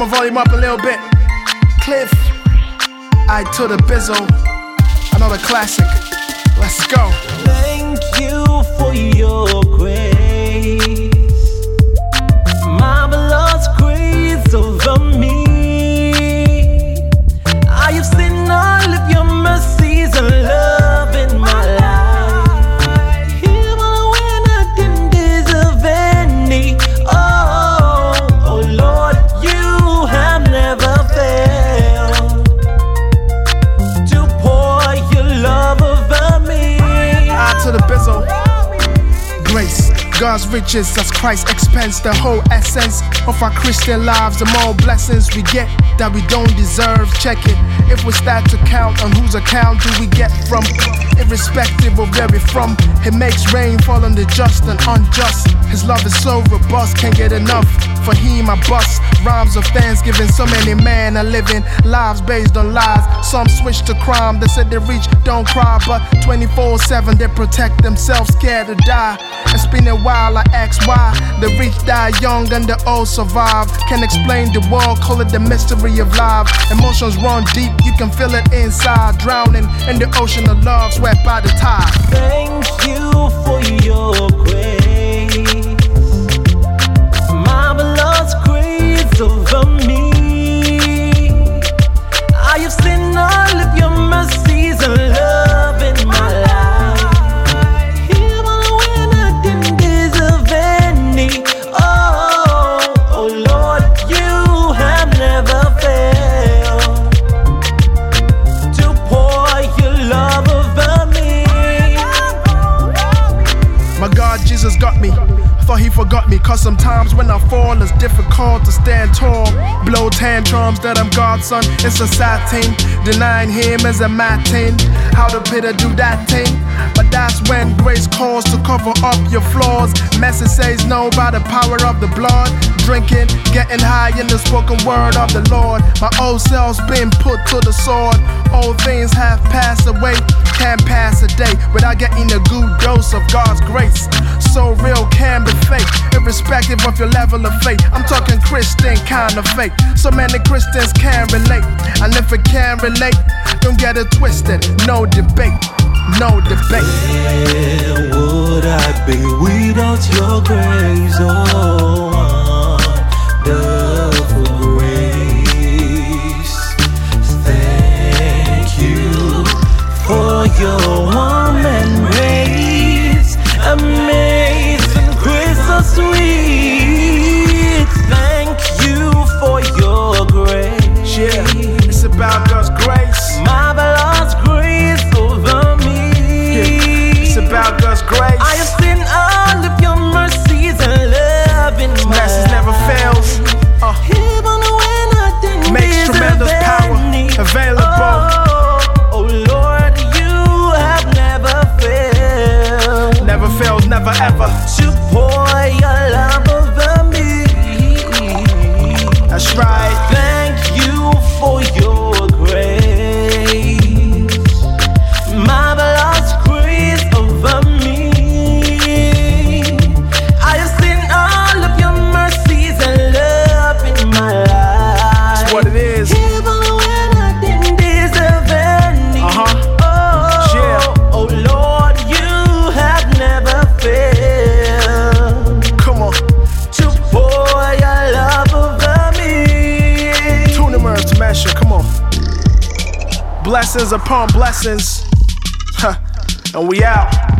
my volume up a little bit. Cliff, I to the bizzle. Another classic. Let's go. Thank you for your God's riches as Christ expands the whole essence of our Christian lives. The more blessings we get that we don't deserve. Check it. If we start to count on whose account do we get from, irrespective of where we're from, He makes rain fall on the just and unjust. His love is so robust, can't get enough. For him, I bust rhymes of thanksgiving. So many men are living lives based on lies. Some switch to crime. They said they reach, don't cry, but 24 7 they protect themselves, scared to die. It's been a while, I ask why. The rich die young and the old survive. Can't explain the world, call it the mystery of life. Emotions run deep, you can feel it inside. Drowning in the ocean of love, swept by the tide. Thank you for your me, cause sometimes when I fall, it's difficult to stand tall. Blow tantrums that I'm God's son, it's a sad thing. Denying him is a mad thing. How the bitter do that thing? But that's when grace calls to cover up your flaws. Message says no by the power of the blood. Drinking, getting high in the spoken word of the Lord. My old self's been put to the sword. Old things have passed away. Day without getting a good dose of God's grace. So real can be fake, irrespective of your level of faith. I'm talking Christian kind of faith. So many Christians can't relate. And if it can't relate, don't get it twisted. No debate, no debate. Where would I be without your grace? Oh, your warm embrace. Amazing so sweet. Thank you for your grace. Yeah, it's about God's grace. Marvelous grace over me. Yeah, it's about God's grace. I fails, never ever. to pour your love over me. That's right. Thank you for your Blessings upon blessings. And we out.